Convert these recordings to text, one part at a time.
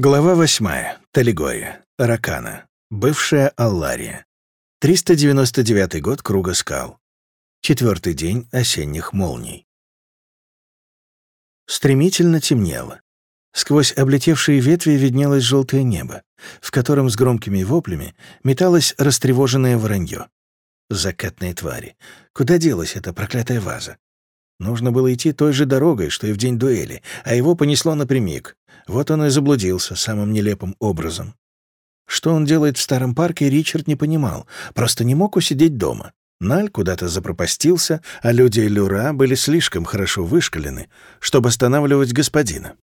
Глава восьмая. Талигоя. Ракана. Бывшая Аллария. 399 год Круга скал. Четвертый день осенних молний. Стремительно темнело. Сквозь облетевшие ветви виднелось желтое небо, в котором с громкими воплями металось растревоженное воронье. Закатные твари. Куда делась эта проклятая ваза? Нужно было идти той же дорогой, что и в день дуэли, а его понесло напрямик. Вот он и заблудился самым нелепым образом. Что он делает в старом парке, Ричард не понимал, просто не мог усидеть дома. Наль куда-то запропастился, а люди Люра были слишком хорошо вышкалены, чтобы останавливать господина.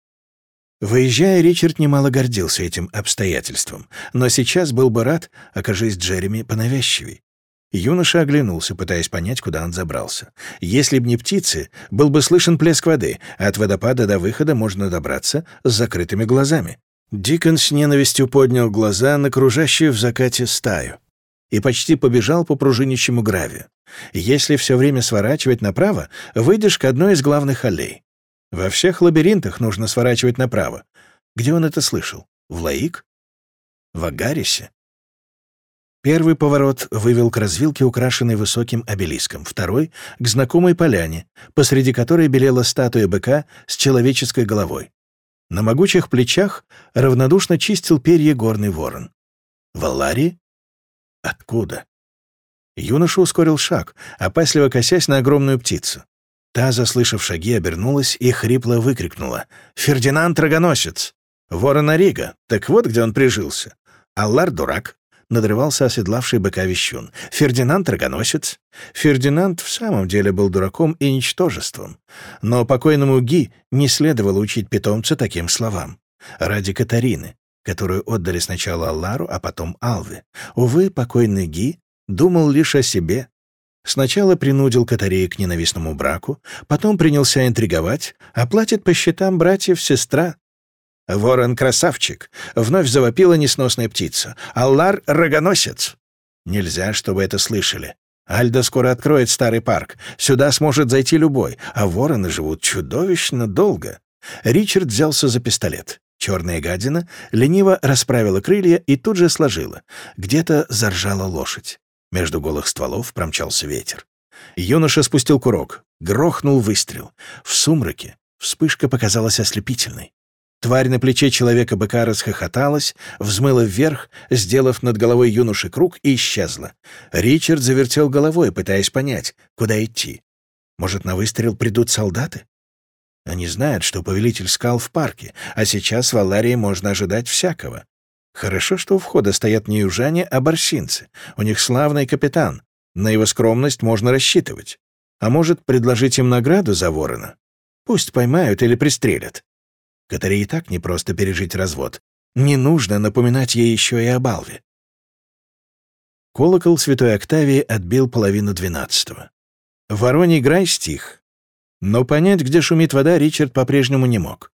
Выезжая, Ричард немало гордился этим обстоятельством, но сейчас был бы рад, окажись Джереми понавязчивей. Юноша оглянулся, пытаясь понять, куда он забрался. Если б не птицы, был бы слышен плеск воды, а от водопада до выхода можно добраться с закрытыми глазами. Дикон с ненавистью поднял глаза на кружащую в закате стаю и почти побежал по пружинищему гравию. Если все время сворачивать направо, выйдешь к одной из главных аллей. Во всех лабиринтах нужно сворачивать направо. Где он это слышал? В Лаик? В Агарисе? Первый поворот вывел к развилке, украшенной высоким обелиском, второй — к знакомой поляне, посреди которой белела статуя быка с человеческой головой. На могучих плечах равнодушно чистил перья горный ворон. Валари? Откуда? Юноша ускорил шаг, опасливо косясь на огромную птицу. Та, заслышав шаги, обернулась и хрипло выкрикнула. «Фердинанд Рогоносец! Ворон Арига! Так вот, где он прижился! Аллар — дурак, надрывался оседлавший быка вещун. «Фердинанд — рогоносец». Фердинанд в самом деле был дураком и ничтожеством. Но покойному Ги не следовало учить питомца таким словам. Ради Катарины, которую отдали сначала Аллару, а потом Алве. Увы, покойный Ги думал лишь о себе. Сначала принудил Катарея к ненавистному браку, потом принялся интриговать, а платит по счетам братьев сестра, «Ворон-красавчик!» — вновь завопила несносная птица. «Аллар-рогоносец!» Нельзя, чтобы это слышали. Альда скоро откроет старый парк. Сюда сможет зайти любой, а вороны живут чудовищно долго. Ричард взялся за пистолет. Черная гадина лениво расправила крылья и тут же сложила. Где-то заржала лошадь. Между голых стволов промчался ветер. Юноша спустил курок. Грохнул выстрел. В сумраке вспышка показалась ослепительной. Тварь на плече человека-быка расхохоталась, взмыла вверх, сделав над головой юноши круг, и исчезла. Ричард завертел головой, пытаясь понять, куда идти. Может, на выстрел придут солдаты? Они знают, что повелитель скал в парке, а сейчас в Аларии можно ожидать всякого. Хорошо, что у входа стоят не южане, а барсинцы. У них славный капитан. На его скромность можно рассчитывать. А может, предложить им награду за ворона? Пусть поймают или пристрелят. Катаре и так непросто пережить развод. Не нужно напоминать ей еще и о Балве. Колокол Святой Октавии отбил половину двенадцатого. Вороний грай стих. Но понять, где шумит вода, Ричард по-прежнему не мог.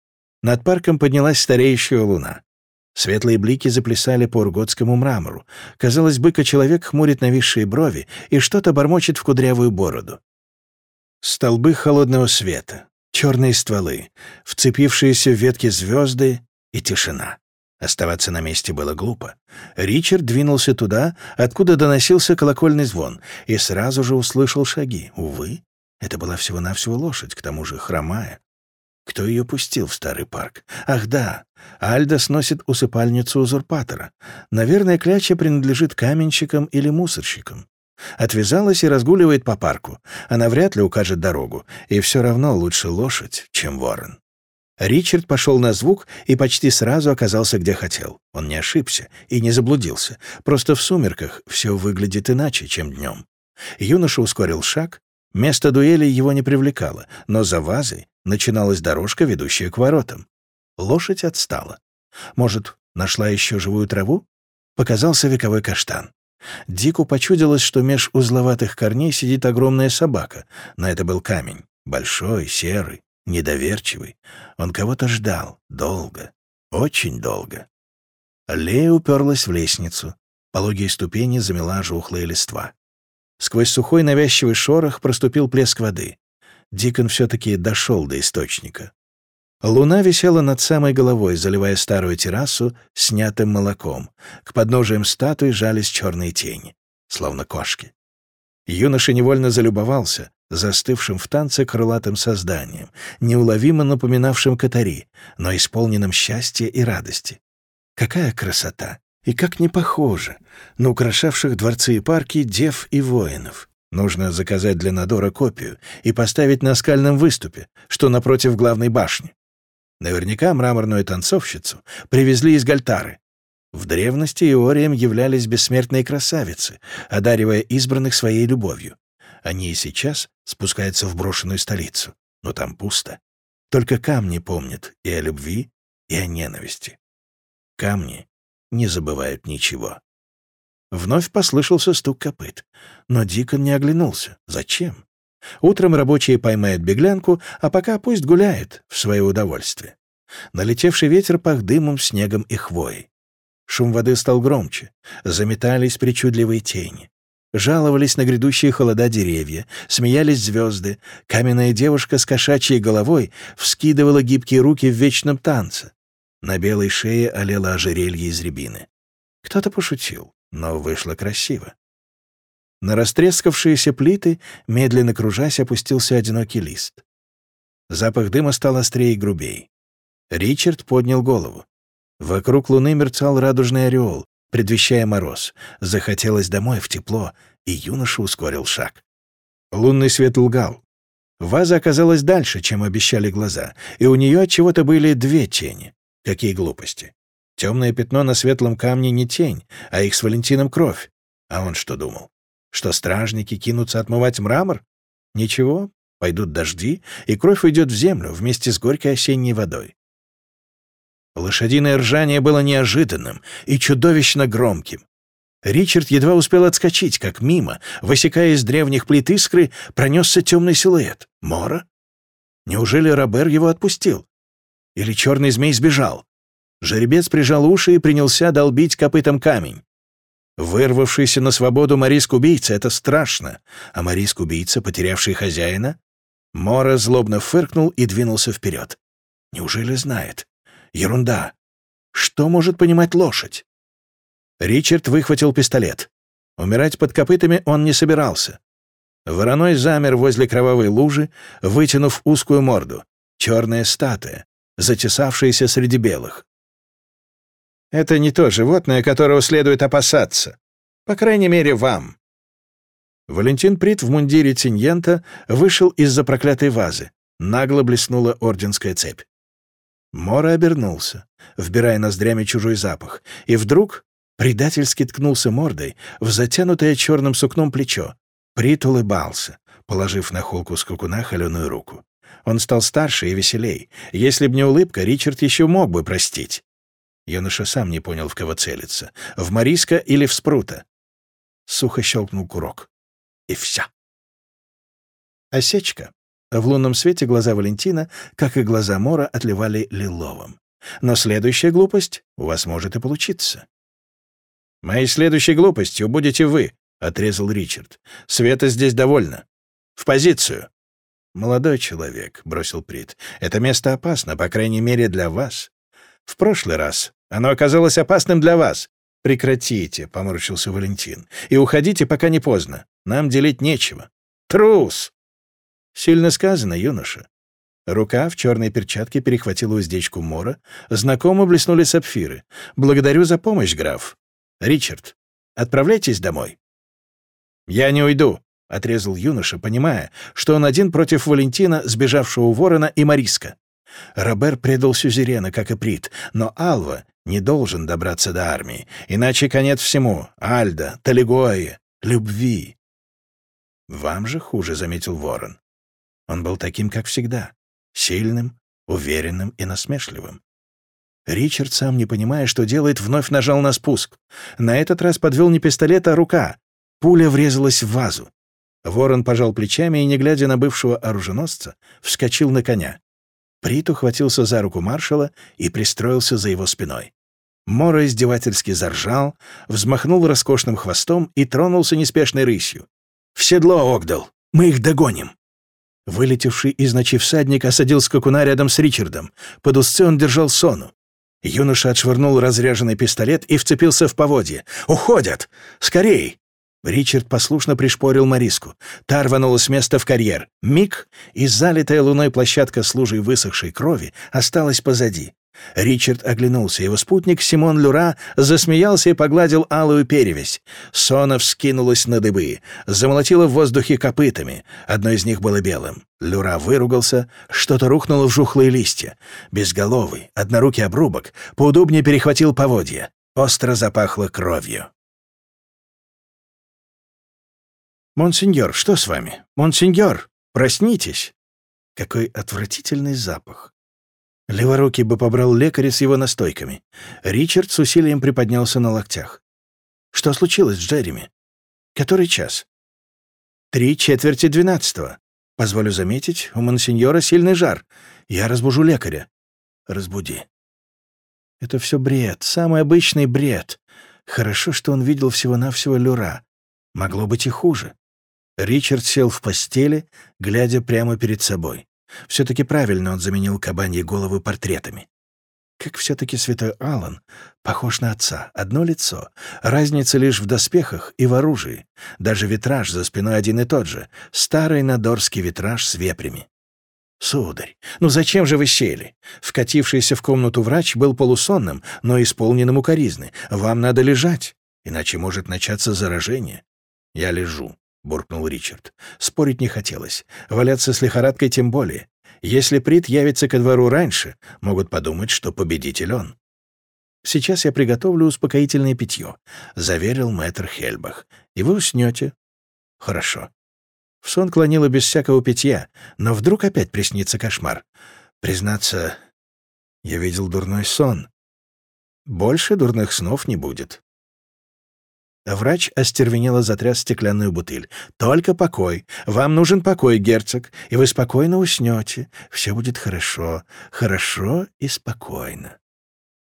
Над парком поднялась стареющая луна. Светлые блики заплясали по урготскому мрамору. Казалось, быка-человек хмурит нависшие брови и что-то бормочет в кудрявую бороду. Столбы холодного света, черные стволы, вцепившиеся в ветки звезды и тишина. Оставаться на месте было глупо. Ричард двинулся туда, откуда доносился колокольный звон, и сразу же услышал шаги. Увы, это была всего-навсего лошадь, к тому же хромая. Кто ее пустил в старый парк? Ах да, Альда сносит усыпальницу узурпатора. Наверное, кляча принадлежит каменщикам или мусорщикам. Отвязалась и разгуливает по парку. Она вряд ли укажет дорогу, и все равно лучше лошадь, чем ворон. Ричард пошел на звук и почти сразу оказался где хотел. Он не ошибся и не заблудился. Просто в сумерках все выглядит иначе, чем днем. Юноша ускорил шаг. Место дуэли его не привлекало, но за вазой начиналась дорожка, ведущая к воротам. Лошадь отстала. Может, нашла еще живую траву? Показался вековой каштан. Дику почудилось, что меж узловатых корней сидит огромная собака, но это был камень. Большой, серый, недоверчивый. Он кого-то ждал. Долго. Очень долго. Лея уперлась в лестницу. Пологие ступени замела жухлая листва. Сквозь сухой навязчивый шорох проступил плеск воды. Дикон все-таки дошел до источника. Луна висела над самой головой, заливая старую террасу снятым молоком. К подножиям статуи жались черные тени, словно кошки. Юноша невольно залюбовался застывшим в танце крылатым созданием, неуловимо напоминавшим катари, но исполненным счастья и радости. Какая красота! И как не похоже на украшавших дворцы и парки дев и воинов. Нужно заказать для Надора копию и поставить на скальном выступе, что напротив главной башни. Наверняка мраморную танцовщицу привезли из Гальтары. В древности Иорием являлись бессмертные красавицы, одаривая избранных своей любовью. Они и сейчас спускаются в брошенную столицу, но там пусто. Только камни помнят и о любви, и о ненависти. Камни не забывают ничего. Вновь послышался стук копыт, но Дикон не оглянулся. Зачем? Утром рабочие поймают беглянку, а пока пусть гуляет в свое удовольствие. Налетевший ветер пах дымом, снегом и хвоей. Шум воды стал громче, заметались причудливые тени. Жаловались на грядущие холода деревья, смеялись звезды. Каменная девушка с кошачьей головой вскидывала гибкие руки в вечном танце. На белой шее олело ожерелье из рябины. Кто-то пошутил, но вышло красиво. На растрескавшиеся плиты, медленно кружась, опустился одинокий лист. Запах дыма стал острее и грубей. Ричард поднял голову. Вокруг луны мерцал радужный ореол, предвещая мороз. Захотелось домой в тепло, и юноша ускорил шаг. Лунный свет лгал. Ваза оказалась дальше, чем обещали глаза, и у нее от чего-то были две тени. Какие глупости. Темное пятно на светлом камне не тень, а их с Валентином кровь. А он что думал? Что стражники кинутся отмывать мрамор? Ничего, пойдут дожди, и кровь уйдет в землю вместе с горькой осенней водой. Лошадиное ржание было неожиданным и чудовищно громким. Ричард едва успел отскочить, как мимо, высекая из древних плит искры, пронесся темный силуэт. Мора? Неужели Робер его отпустил? Или черный змей сбежал? Жеребец прижал уши и принялся долбить копытом камень. Вырвавшийся на свободу Мариск-убийца — это страшно, а Мариск-убийца, потерявший хозяина? Мора злобно фыркнул и двинулся вперед. Неужели знает? Ерунда. Что может понимать лошадь? Ричард выхватил пистолет. Умирать под копытами он не собирался. Вороной замер возле кровавой лужи, вытянув узкую морду. Черная статуя, затесавшаяся среди белых. Это не то животное, которого следует опасаться. По крайней мере, вам. Валентин Прит в мундире Тиньента вышел из-за проклятой вазы. Нагло блеснула орденская цепь. Мора обернулся, вбирая ноздрями чужой запах, и вдруг предательски ткнулся мордой в затянутое черным сукном плечо. Прит улыбался, положив на холку скакуна холеную руку. Он стал старше и веселей. Если б не улыбка, Ричард еще мог бы простить. Юноша сам не понял, в кого целиться. В Мариска или в Спрута. Сухо щелкнул курок. И вся. Осечка. В лунном свете глаза Валентина, как и глаза Мора, отливали лиловым. Но следующая глупость у вас может и получиться. «Моей следующей глупостью будете вы», — отрезал Ричард. «Света здесь довольно. В позицию». «Молодой человек», — бросил Прит, — «это место опасно, по крайней мере, для вас. В прошлый раз оно оказалось опасным для вас. Прекратите», — поморщился Валентин, — «и уходите, пока не поздно. Нам делить нечего». «Трус!» Сильно сказано, юноша. Рука в черной перчатке перехватила уздечку Мора. Знакомо блеснули сапфиры. «Благодарю за помощь, граф. Ричард, отправляйтесь домой». «Я не уйду», — отрезал юноша, понимая, что он один против Валентина, сбежавшего ворона и Мариска. Робер предал Сюзерена, как и Прит, но Алва не должен добраться до армии, иначе конец всему — Альда, Талигои, любви. «Вам же хуже», — заметил ворон. Он был таким, как всегда, сильным, уверенным и насмешливым. Ричард, сам не понимая, что делает, вновь нажал на спуск. На этот раз подвел не пистолет, а рука. Пуля врезалась в вазу. Ворон пожал плечами и, не глядя на бывшего оруженосца, вскочил на коня. Прит ухватился за руку маршала и пристроился за его спиной. Мора издевательски заржал, взмахнул роскошным хвостом и тронулся неспешной рысью. «В седло, Огдал! Мы их догоним!» Вылетевший из ночи всадник осадил скакуна рядом с Ричардом. Под узцы он держал сону. Юноша отшвырнул разряженный пистолет и вцепился в поводье. «Уходят! Скорей!» Ричард послушно пришпорил Мариску. Та рванула с места в карьер. Миг, и залитая луной площадка с лужей высохшей крови осталась позади. Ричард оглянулся. Его спутник Симон Люра засмеялся и погладил алую перевязь. Сона вскинулась на дыбы, замолотила в воздухе копытами. Одно из них было белым. Люра выругался, что-то рухнуло в жухлые листья. Безголовый, однорукий обрубок, поудобнее перехватил поводья. Остро запахло кровью. «Монсеньор, что с вами? Монсеньор, проснитесь!» Какой отвратительный запах. Леворукий бы побрал лекаря с его настойками. Ричард с усилием приподнялся на локтях. «Что случилось с Джереми? Который час?» «Три четверти двенадцатого. Позволю заметить, у монсеньора сильный жар. Я разбужу лекаря». «Разбуди». Это все бред, самый обычный бред. Хорошо, что он видел всего-навсего люра. Могло быть и хуже. Ричард сел в постели, глядя прямо перед собой. Все-таки правильно он заменил кабаньи головы портретами. Как все-таки святой Аллан похож на отца, одно лицо. Разница лишь в доспехах и в оружии. Даже витраж за спиной один и тот же. Старый надорский витраж с вепрями. «Сударь, ну зачем же вы сели?» Вкатившийся в комнату врач был полусонным, но исполненным укоризны. «Вам надо лежать, иначе может начаться заражение». «Я лежу», — буркнул Ричард. Спорить не хотелось. Валяться с лихорадкой тем более. Если Прит явится ко двору раньше, могут подумать, что победитель он. «Сейчас я приготовлю успокоительное питье», — заверил мэтр Хельбах. «И вы уснете». «Хорошо». В сон клонило без всякого питья, но вдруг опять приснится кошмар. Признаться, я видел дурной сон. Больше дурных снов не будет. Врач остервенело затряс стеклянную бутыль. «Только покой. Вам нужен покой, герцог, и вы спокойно уснете. Все будет хорошо. Хорошо и спокойно».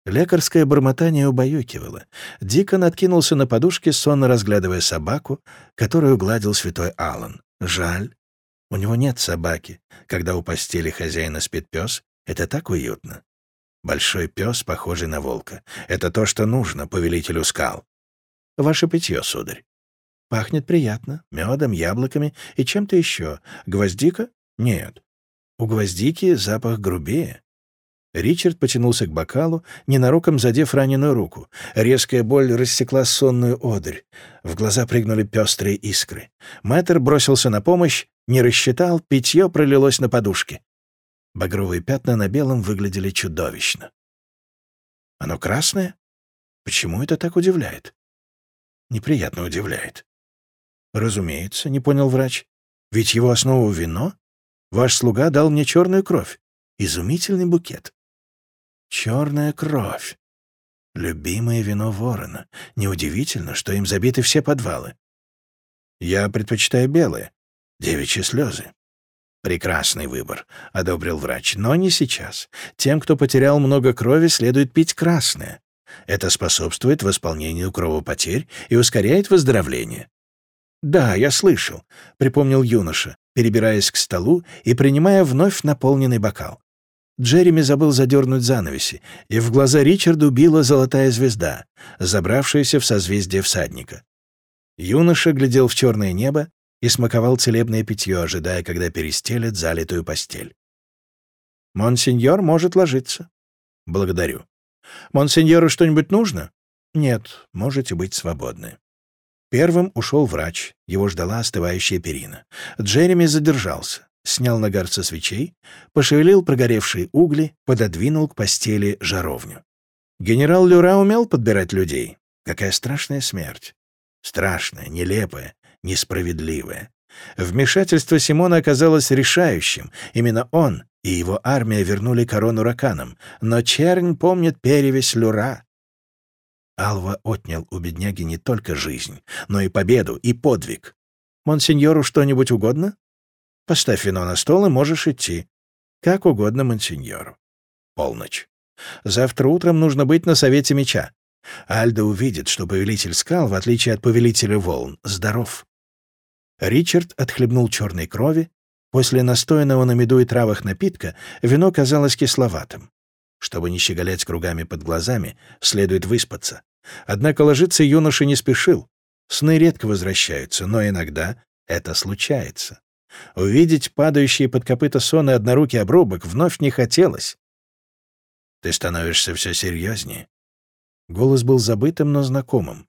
Лекарское бормотание убаюкивало. Дикон откинулся на подушке, сонно разглядывая собаку, которую гладил святой Аллан. Жаль. У него нет собаки. Когда у постели хозяина спит пес, это так уютно. Большой пес, похожий на волка. Это то, что нужно повелителю скал. Ваше питье, сударь. Пахнет приятно, медом, яблоками и чем-то еще. Гвоздика? Нет. У гвоздики запах грубее. Ричард потянулся к бокалу, ненароком задев раненую руку. Резкая боль рассекла сонную одырь. В глаза прыгнули пестрые искры. Мэтр бросился на помощь, не рассчитал, питье пролилось на подушке. Багровые пятна на белом выглядели чудовищно. «Оно красное? Почему это так удивляет?» Неприятно удивляет. «Разумеется», — не понял врач. «Ведь его основа вино. Ваш слуга дал мне черную кровь. Изумительный букет». «Черная кровь. Любимое вино ворона. Неудивительно, что им забиты все подвалы. Я предпочитаю белое. Девичьи слезы. «Прекрасный выбор», — одобрил врач. «Но не сейчас. Тем, кто потерял много крови, следует пить красное. Это способствует восполнению кровопотерь и ускоряет выздоровление. «Да, я слышал», — припомнил юноша, перебираясь к столу и принимая вновь наполненный бокал. Джереми забыл задернуть занавеси, и в глаза Ричарду била золотая звезда, забравшаяся в созвездие всадника. Юноша глядел в черное небо и смаковал целебное питье, ожидая, когда перестелят залитую постель. «Монсеньор может ложиться». «Благодарю». Монсеньору что-нибудь нужно? Нет, можете быть свободны. Первым ушел врач, его ждала остывающая перина. Джереми задержался, снял нагар со свечей, пошевелил прогоревшие угли, пододвинул к постели жаровню. Генерал Люра умел подбирать людей. Какая страшная смерть. Страшная, нелепая, несправедливая. Вмешательство Симона оказалось решающим. Именно он и его армия вернули корону раканам, но чернь помнит перевесь Люра. Алва отнял у бедняги не только жизнь, но и победу, и подвиг. «Монсеньору что-нибудь угодно? Поставь вино на стол, и можешь идти. Как угодно монсеньору. Полночь. Завтра утром нужно быть на Совете Меча. Альда увидит, что повелитель скал, в отличие от повелителя волн, здоров. Ричард отхлебнул черной крови, После настоянного на меду и травах напитка вино казалось кисловатым. Чтобы не щеголять кругами под глазами, следует выспаться. Однако ложиться юноша не спешил. Сны редко возвращаются, но иногда это случается. Увидеть падающие под копыта сон и однорукий обрубок вновь не хотелось. «Ты становишься все серьезнее». Голос был забытым, но знакомым.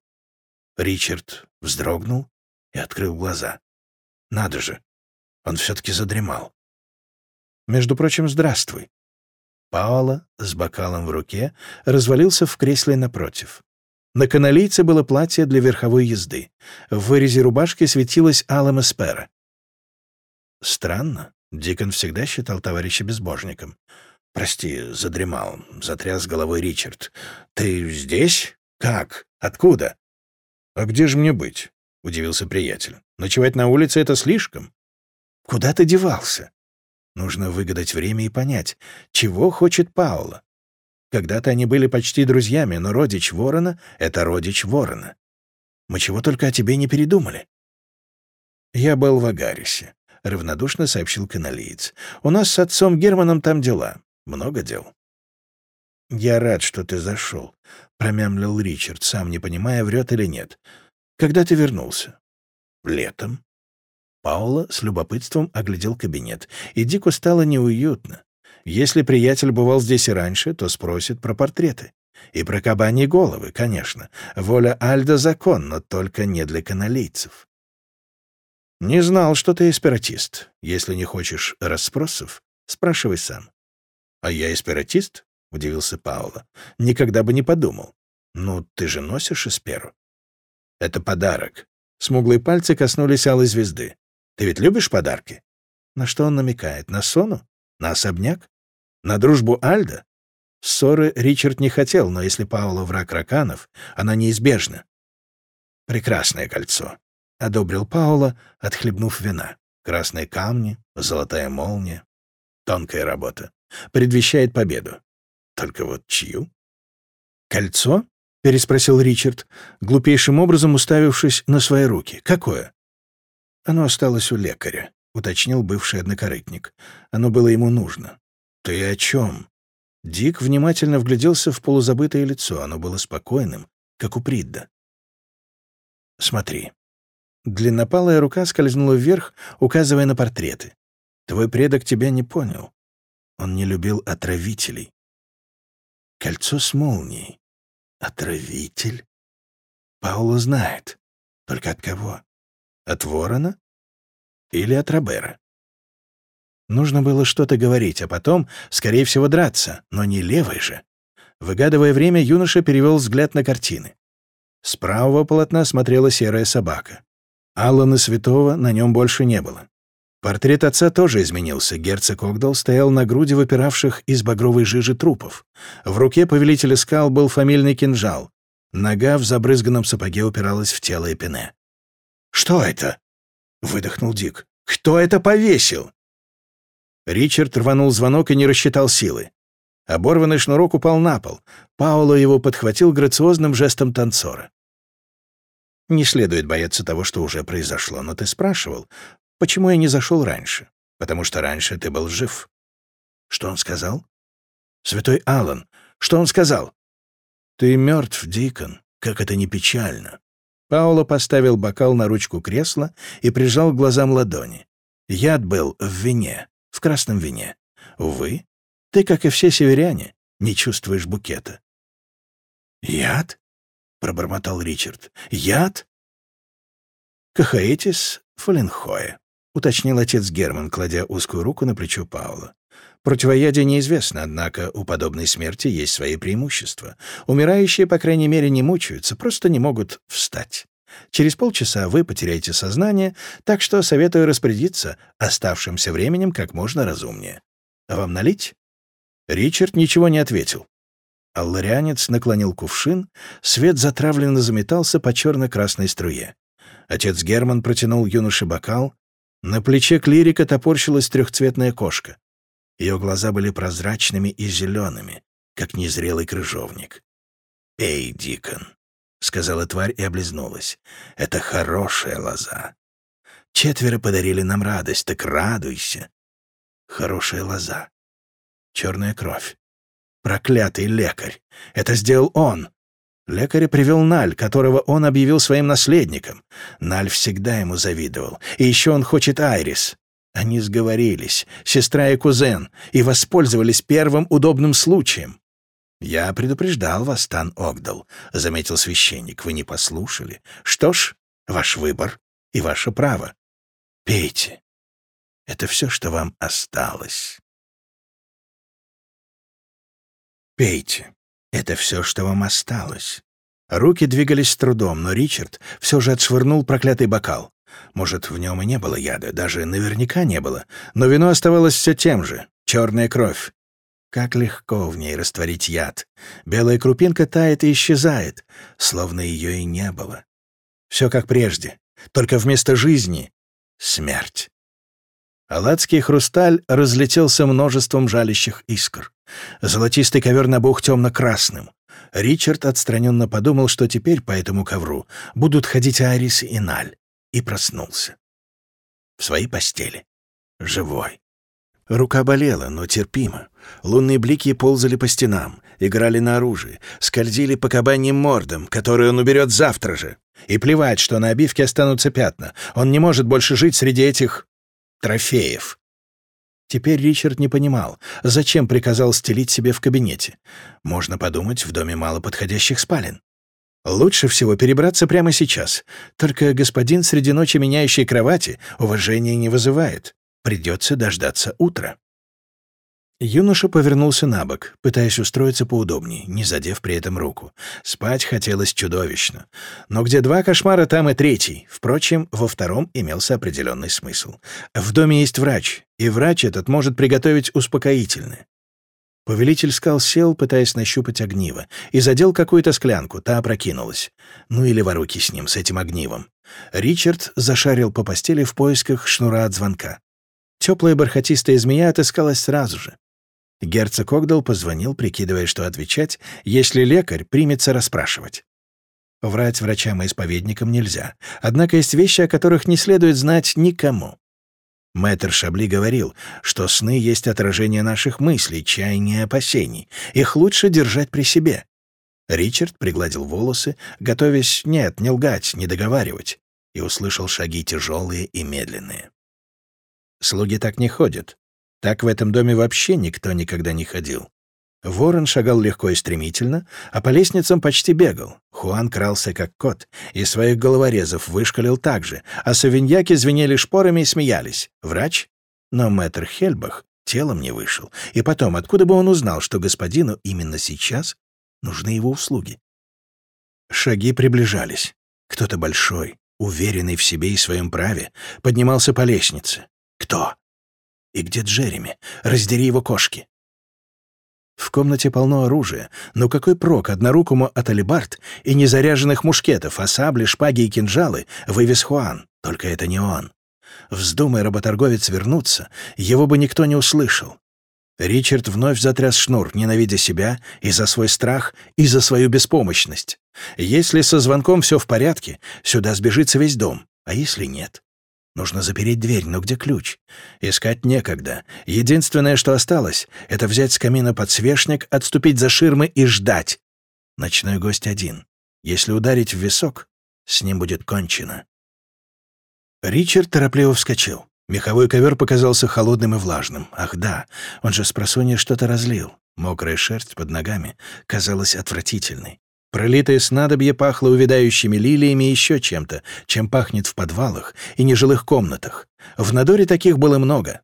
Ричард вздрогнул и открыл глаза. «Надо же! Он все-таки задремал». «Между прочим, здравствуй». Паола с бокалом в руке развалился в кресле напротив. На каналийце было платье для верховой езды. В вырезе рубашки светилась алым эспера. Странно. Дикон всегда считал товарища безбожником. «Прости, задремал», — затряс головой Ричард. «Ты здесь? Как? Откуда?» «А где же мне быть?» — удивился приятель. «Ночевать на улице — это слишком». «Куда ты девался?» Нужно выгадать время и понять, чего хочет Паула. Когда-то они были почти друзьями, но родич ворона — это родич ворона. Мы чего только о тебе не передумали. Я был в Агарисе, — равнодушно сообщил каналиец. У нас с отцом Германом там дела. Много дел. «Я рад, что ты зашел», — промямлил Ричард, сам не понимая, врет или нет. «Когда ты вернулся?» «Летом». Паула с любопытством оглядел кабинет, и Дику стало неуютно. Если приятель бывал здесь и раньше, то спросит про портреты. И про кабани головы, конечно. Воля Альда — закон, но только не для каналийцев. «Не знал, что ты эспиратист. Если не хочешь расспросов, спрашивай сам». «А я эспиратист?» — удивился Паула. «Никогда бы не подумал. Ну, ты же носишь эсперу». «Это подарок». Смуглые пальцы коснулись алой звезды. «Ты ведь любишь подарки?» На что он намекает? На сону? На особняк? На дружбу Альда? Ссоры Ричард не хотел, но если Паула враг раканов, она неизбежна. «Прекрасное кольцо», — одобрил Паула, отхлебнув вина. «Красные камни, золотая молния. Тонкая работа. Предвещает победу. Только вот чью?» «Кольцо?» — переспросил Ричард, глупейшим образом уставившись на свои руки. «Какое?» «Оно осталось у лекаря», — уточнил бывший однокорытник. «Оно было ему нужно. «Ты о чем?» Дик внимательно вгляделся в полузабытое лицо. Оно было спокойным, как у Придда. «Смотри». Длиннопалая рука скользнула вверх, указывая на портреты. «Твой предок тебя не понял. Он не любил отравителей. Кольцо с молнией. Отравитель? Паула знает. Только от кого? От ворона? Или от Робера? Нужно было что-то говорить, а потом, скорее всего, драться, но не левой же. Выгадывая время, юноша перевел взгляд на картины. С правого полотна смотрела серая собака. Аллана Святого на нем больше не было. Портрет отца тоже изменился. Герцог Огдал стоял на груди выпиравших из багровой жижи трупов. В руке повелителя скал был фамильный кинжал. Нога в забрызганном сапоге упиралась в тело Эпине. «Что это?» — выдохнул Дик. «Кто это повесил?» Ричард рванул звонок и не рассчитал силы. Оборванный шнурок упал на пол. Пауло его подхватил грациозным жестом танцора. «Не следует бояться того, что уже произошло, но ты спрашивал, почему я не зашел раньше? Потому что раньше ты был жив». «Что он сказал?» «Святой Аллан, что он сказал?» «Ты мертв, Дикон, как это не печально». Пауло поставил бокал на ручку кресла и прижал к глазам ладони. Яд был в вине в красном вине. Увы, ты, как и все северяне, не чувствуешь букета. «Яд?» — пробормотал Ричард. «Яд?» «Кахаэтис фаленхоя», — уточнил отец Герман, кладя узкую руку на плечо Паула. Противоядие неизвестно, однако у подобной смерти есть свои преимущества. Умирающие, по крайней мере, не мучаются, просто не могут встать. Через полчаса вы потеряете сознание, так что советую распорядиться оставшимся временем как можно разумнее. А вам налить?» Ричард ничего не ответил. Алларианец наклонил кувшин, свет затравленно заметался по черно-красной струе. Отец Герман протянул юноше бокал. На плече клирика топорщилась трехцветная кошка. Ее глаза были прозрачными и зелеными, как незрелый крыжовник. «Пей, Дикон», — сказала тварь и облизнулась. «Это хорошая лоза. Четверо подарили нам радость, так радуйся. Хорошая лоза. Черная кровь. Проклятый лекарь. Это сделал он. Лекаря привел Наль, которого он объявил своим наследником. Наль всегда ему завидовал. И еще он хочет Айрис. Они сговорились, сестра и кузен, и воспользовались первым удобным случаем. «Я предупреждал вас, Тан Огдал», — заметил священник. «Вы не послушали. Что ж, ваш выбор и ваше право. Пейте. Это все, что вам осталось. Пейте. Это все, что вам осталось. Руки двигались с трудом, но Ричард все же отшвырнул проклятый бокал. Может, в нем и не было яда, даже наверняка не было, но вино оставалось все тем же — черная кровь. Как легко в ней растворить яд. Белая крупинка тает и исчезает, словно ее и не было. Все как прежде, только вместо жизни смерть. Аладский хрусталь разлетелся множеством жалящих искр. Золотистый ковер набух темно-красным. Ричард отстраненно подумал, что теперь по этому ковру будут ходить Арис и Наль, и проснулся. В своей постели. Живой. Рука болела, но терпимо. Лунные блики ползали по стенам, играли на оружии, скользили по кабаньим мордам, которые он уберет завтра же. И плевать, что на обивке останутся пятна. Он не может больше жить среди этих... трофеев. Теперь Ричард не понимал, зачем приказал стелить себе в кабинете. Можно подумать, в доме мало подходящих спален. Лучше всего перебраться прямо сейчас. Только господин среди ночи меняющей кровати уважения не вызывает. Придется дождаться утра. Юноша повернулся на бок, пытаясь устроиться поудобнее, не задев при этом руку. Спать хотелось чудовищно. Но где два кошмара, там и третий. Впрочем, во втором имелся определенный смысл. В доме есть врач, и врач этот может приготовить успокоительное. Повелитель скал сел, пытаясь нащупать огниво, и задел какую-то склянку, та опрокинулась. Ну или воруки с ним, с этим огнивом. Ричард зашарил по постели в поисках шнура от звонка. Теплая бархатистая змея отыскалась сразу же. Герцог Огдал позвонил, прикидывая, что отвечать, если лекарь примется расспрашивать. Врать врачам и исповедникам нельзя, однако есть вещи, о которых не следует знать никому. Мэтр Шабли говорил, что сны есть отражение наших мыслей, чаяний и опасений. Их лучше держать при себе. Ричард пригладил волосы, готовясь, нет, не лгать, не договаривать, и услышал шаги тяжелые и медленные. Слуги так не ходят. Так в этом доме вообще никто никогда не ходил. Ворон шагал легко и стремительно, а по лестницам почти бегал. Хуан крался как кот, и своих головорезов вышкалил так же, а савиньяки звенели шпорами и смеялись. Врач? Но мэтр Хельбах телом не вышел. И потом, откуда бы он узнал, что господину именно сейчас нужны его услуги? Шаги приближались. Кто-то большой, уверенный в себе и своем праве, поднимался по лестнице. Кто? И где Джереми? Раздери его кошки. В комнате полно оружия, но какой прок однорукому от алибард и незаряженных мушкетов, а сабли, шпаги и кинжалы вывез Хуан. Только это не он. Вздумай работорговец вернуться, его бы никто не услышал. Ричард вновь затряс шнур, ненавидя себя и за свой страх, и за свою беспомощность. Если со звонком все в порядке, сюда сбежится весь дом, а если нет? Нужно запереть дверь, но где ключ? Искать некогда. Единственное, что осталось, это взять с камина подсвечник, отступить за ширмы и ждать. Ночной гость один. Если ударить в висок, с ним будет кончено. Ричард торопливо вскочил. Меховой ковер показался холодным и влажным. Ах да, он же с просонья что-то разлил. Мокрая шерсть под ногами казалась отвратительной. Пролитое снадобье пахло увядающими лилиями и еще чем-то, чем пахнет в подвалах и нежилых комнатах. В Надоре таких было много.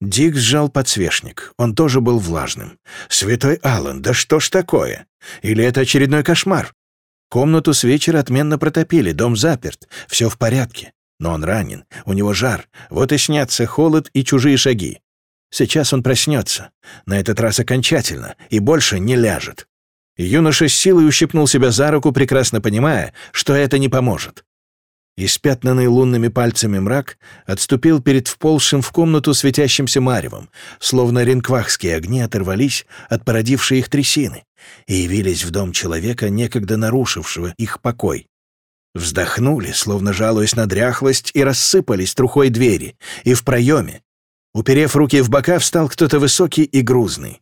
Дик сжал подсвечник. Он тоже был влажным. «Святой Аллан, да что ж такое? Или это очередной кошмар?» Комнату с вечера отменно протопили, дом заперт, все в порядке. Но он ранен, у него жар, вот и снятся холод и чужие шаги. Сейчас он проснется, на этот раз окончательно, и больше не ляжет. Юноша с силой ущипнул себя за руку, прекрасно понимая, что это не поможет. Испятнанный лунными пальцами мрак отступил перед вползшим в комнату светящимся маревом, словно ренквахские огни оторвались от породившей их трясины и явились в дом человека, некогда нарушившего их покой. Вздохнули, словно жалуясь на дряхлость, и рассыпались трухой двери. И в проеме, уперев руки в бока, встал кто-то высокий и грузный.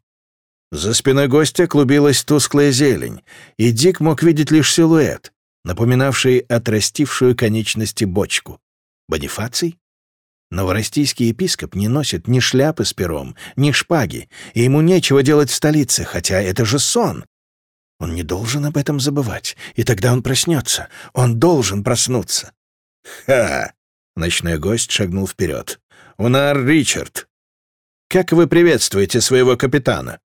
За спиной гостя клубилась тусклая зелень, и Дик мог видеть лишь силуэт, напоминавший отрастившую конечности бочку. Бонифаций? Новороссийский епископ не носит ни шляпы с пером, ни шпаги, и ему нечего делать в столице, хотя это же сон. Он не должен об этом забывать, и тогда он проснется. Он должен проснуться. «Ха!» — ночной гость шагнул вперед. «Унар Ричард! Как вы приветствуете своего капитана?»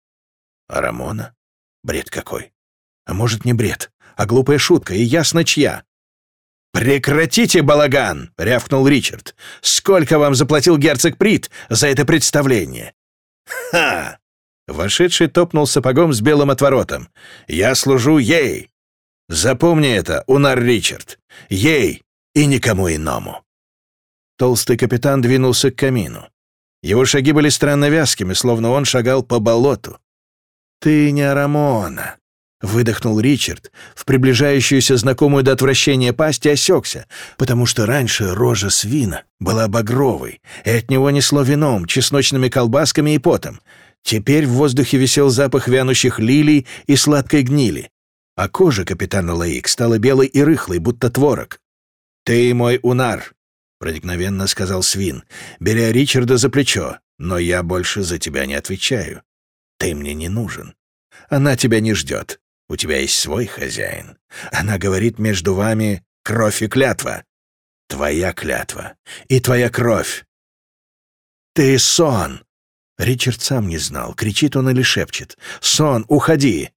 «А Рамона? Бред какой! А может, не бред, а глупая шутка, и ясно чья!» «Прекратите балаган!» — рявкнул Ричард. «Сколько вам заплатил герцог Прит за это представление?» «Ха!» Вошедший топнул сапогом с белым отворотом. «Я служу ей!» «Запомни это, Унар Ричард! Ей и никому иному!» Толстый капитан двинулся к камину. Его шаги были странно вязкими, словно он шагал по болоту. «Ты не Рамона!» — выдохнул Ричард, в приближающуюся знакомую до отвращения пасть и осекся, потому что раньше рожа свина была багровой, и от него несло вином, чесночными колбасками и потом — Теперь в воздухе висел запах вянущих лилий и сладкой гнили, а кожа капитана Лаик стала белой и рыхлой, будто творог. «Ты мой унар», — проникновенно сказал Свин, беря Ричарда за плечо, «но я больше за тебя не отвечаю. Ты мне не нужен. Она тебя не ждет. У тебя есть свой хозяин. Она говорит между вами кровь и клятва. Твоя клятва и твоя кровь. Ты сон, Ричард сам не знал, кричит он или шепчет. «Сон, уходи!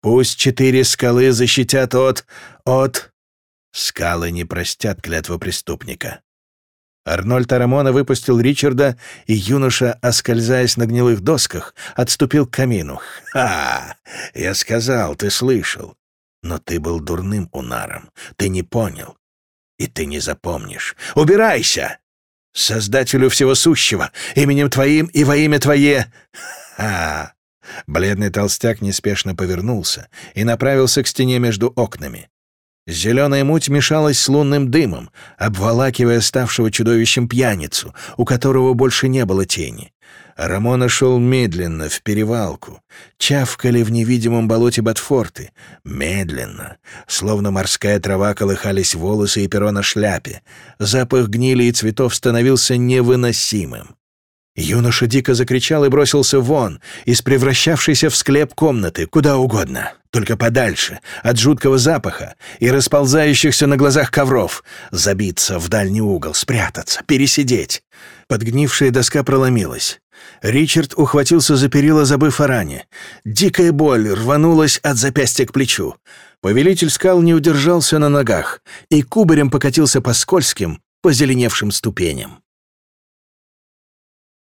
Пусть четыре скалы защитят от... от...» Скалы не простят клятву преступника. Арнольд Арамона выпустил Ричарда, и юноша, оскользаясь на гнилых досках, отступил к камину. «Ха! Я сказал, ты слышал. Но ты был дурным унаром. Ты не понял. И ты не запомнишь. Убирайся!» Создателю всего сущего, именем Твоим и во имя Твое!» «Ха!» Бледный толстяк неспешно повернулся и направился к стене между окнами. Зеленая муть мешалась с лунным дымом, обволакивая ставшего чудовищем пьяницу, у которого больше не было тени. Рамона шел медленно, в перевалку. Чавкали в невидимом болоте ботфорты. Медленно. Словно морская трава колыхались волосы и перо на шляпе. Запах гнили и цветов становился невыносимым. Юноша дико закричал и бросился вон, из превращавшейся в склеп комнаты, куда угодно, только подальше, от жуткого запаха и расползающихся на глазах ковров, забиться в дальний угол, спрятаться, пересидеть. Подгнившая доска проломилась. Ричард ухватился за перила, забыв о ране. Дикая боль рванулась от запястья к плечу. Повелитель скал не удержался на ногах и кубарем покатился по скользким, позеленевшим ступеням.